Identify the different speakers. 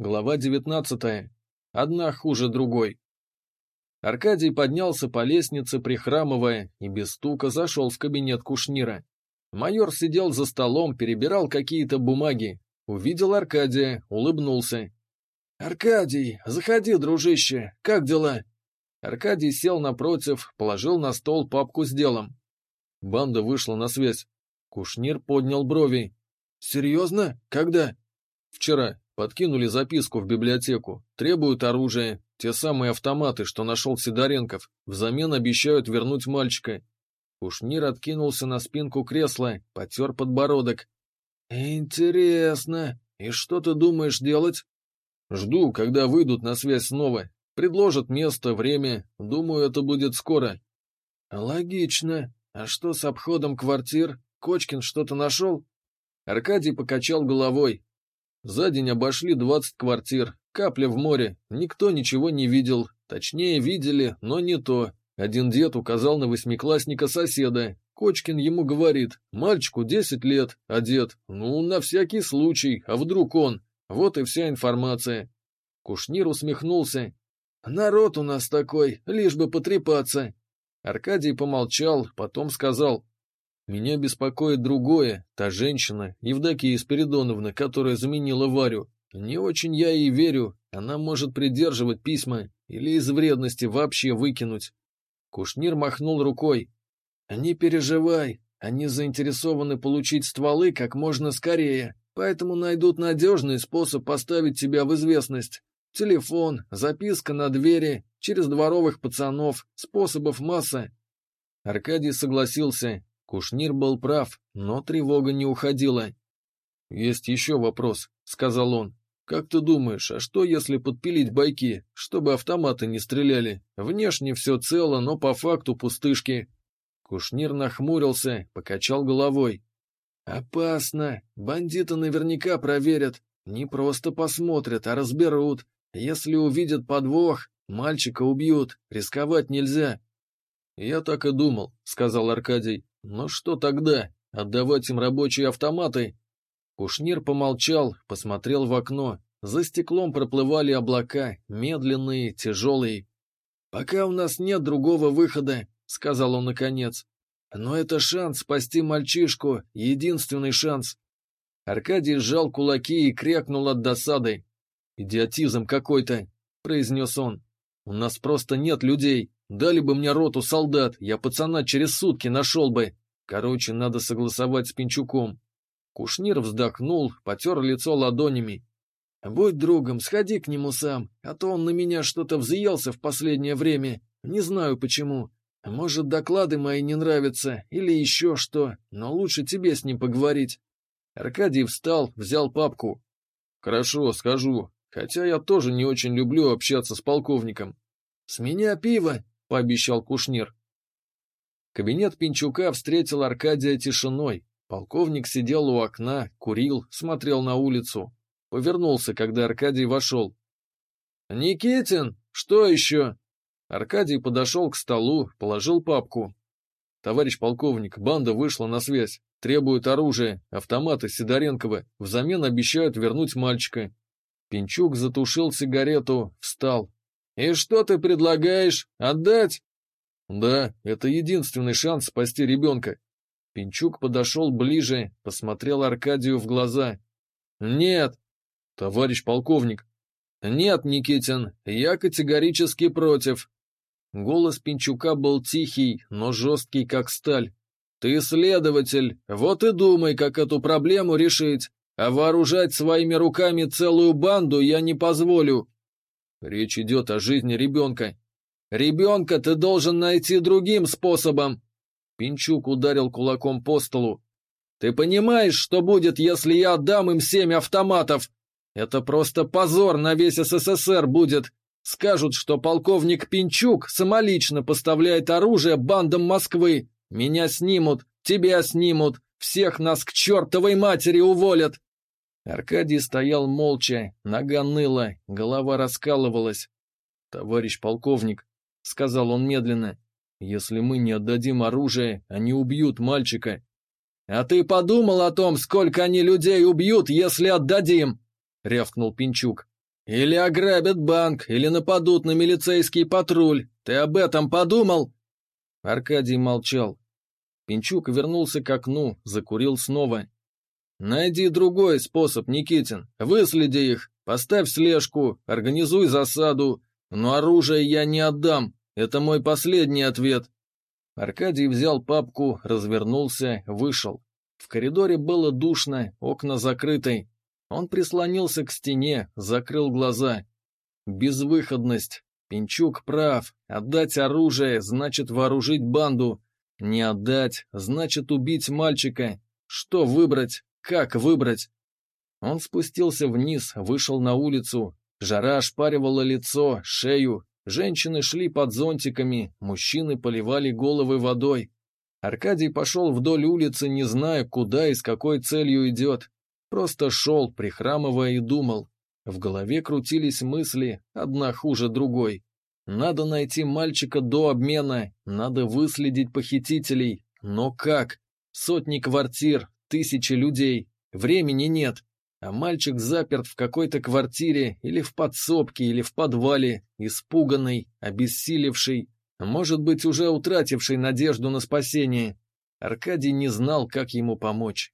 Speaker 1: Глава 19. Одна хуже другой. Аркадий поднялся по лестнице, прихрамывая, и без стука зашел в кабинет Кушнира. Майор сидел за столом, перебирал какие-то бумаги. Увидел Аркадия, улыбнулся. «Аркадий, заходи, дружище, как дела?» Аркадий сел напротив, положил на стол папку с делом. Банда вышла на связь. Кушнир поднял брови. «Серьезно? Когда?» «Вчера. Подкинули записку в библиотеку. Требуют оружие. Те самые автоматы, что нашел Сидоренков. Взамен обещают вернуть мальчика. Кушнир откинулся на спинку кресла, потер подбородок. «Интересно. И что ты думаешь делать?» «Жду, когда выйдут на связь снова. Предложат место, время. Думаю, это будет скоро». «Логично. А что с обходом квартир? Кочкин что-то нашел?» Аркадий покачал головой. За день обошли двадцать квартир, капля в море, никто ничего не видел, точнее видели, но не то. Один дед указал на восьмиклассника соседа. Кочкин ему говорит, мальчику десять лет, а дед, ну, на всякий случай, а вдруг он? Вот и вся информация. Кушнир усмехнулся. Народ у нас такой, лишь бы потрепаться. Аркадий помолчал, потом сказал, меня беспокоит другое, та женщина, Евдокия Спиридоновна, которая заменила Варю. Не очень я ей верю, она может придерживать письма или из вредности вообще выкинуть. Кушнир махнул рукой. Не переживай, они заинтересованы получить стволы как можно скорее, поэтому найдут надежный способ поставить тебя в известность. Телефон, записка на двери, через дворовых пацанов, способов масса. Аркадий согласился, Кушнир был прав, но тревога не уходила. «Есть еще вопрос», — сказал он. «Как ты думаешь, а что, если подпилить байки, чтобы автоматы не стреляли? Внешне все цело, но по факту пустышки». Кушнир нахмурился, покачал головой. «Опасно. Бандиты наверняка проверят. Не просто посмотрят, а разберут. Если увидят подвох, мальчика убьют. Рисковать нельзя». «Я так и думал», — сказал Аркадий. Но что тогда? Отдавать им рабочие автоматы? Кушнир помолчал, посмотрел в окно. За стеклом проплывали облака, медленные, тяжелые. «Пока у нас нет другого выхода», — сказал он наконец. «Но это шанс спасти мальчишку, единственный шанс». Аркадий сжал кулаки и крякнул от досады. «Идиотизм какой-то», — произнес он. «У нас просто нет людей. Дали бы мне роту солдат, я пацана через сутки нашел бы. Короче, надо согласовать с Пинчуком. Кушнир вздохнул, потер лицо ладонями. «Будь другом, сходи к нему сам, а то он на меня что-то взъелся в последнее время. Не знаю почему. Может, доклады мои не нравятся, или еще что, но лучше тебе с ним поговорить». Аркадий встал, взял папку. «Хорошо, скажу, хотя я тоже не очень люблю общаться с полковником». «С меня пиво!» — пообещал Кушнир. Кабинет Пинчука встретил Аркадия тишиной. Полковник сидел у окна, курил, смотрел на улицу. Повернулся, когда Аркадий вошел. «Никитин, что еще?» Аркадий подошел к столу, положил папку. «Товарищ полковник, банда вышла на связь. Требуют оружие, автоматы Сидоренкова. Взамен обещают вернуть мальчика». Пинчук затушил сигарету, встал, «И что ты предлагаешь? Отдать?» «Да, это единственный шанс спасти ребенка». Пинчук подошел ближе, посмотрел Аркадию в глаза. «Нет, товарищ полковник». «Нет, Никитин, я категорически против». Голос Пинчука был тихий, но жесткий, как сталь. «Ты следователь, вот и думай, как эту проблему решить. А вооружать своими руками целую банду я не позволю. Речь идет о жизни ребенка. Ребенка ты должен найти другим способом. Пинчук ударил кулаком по столу. Ты понимаешь, что будет, если я отдам им семь автоматов? Это просто позор на весь СССР будет. Скажут, что полковник Пинчук самолично поставляет оружие бандам Москвы. Меня снимут, тебя снимут, всех нас к чертовой матери уволят. Аркадий стоял молча, нога ныла, голова раскалывалась. «Товарищ полковник», — сказал он медленно, — «если мы не отдадим оружие, они убьют мальчика». «А ты подумал о том, сколько они людей убьют, если отдадим?» — рявкнул Пинчук. Или ограбят банк, или нападут на милицейский патруль. Ты об этом подумал?» Аркадий молчал. Пинчук вернулся к окну, закурил снова. «Найди другой способ, Никитин. Выследи их, поставь слежку, организуй засаду. Но оружие я не отдам. Это мой последний ответ». Аркадий взял папку, развернулся, вышел. В коридоре было душно, окна закрыты. Он прислонился к стене, закрыл глаза. Безвыходность. Пинчук прав. Отдать оружие значит вооружить банду. Не отдать значит убить мальчика. Что выбрать? Как выбрать? Он спустился вниз, вышел на улицу. Жара ошпаривала лицо, шею. Женщины шли под зонтиками, мужчины поливали головы водой. Аркадий пошел вдоль улицы, не зная, куда и с какой целью идет. Просто шел, прихрамывая и думал. В голове крутились мысли, одна хуже другой. Надо найти мальчика до обмена, надо выследить похитителей. Но как? Сотни квартир, тысячи людей. Времени нет. А мальчик заперт в какой-то квартире или в подсобке, или в подвале, испуганный, обессилевший, может быть, уже утративший надежду на спасение. Аркадий не знал, как ему помочь.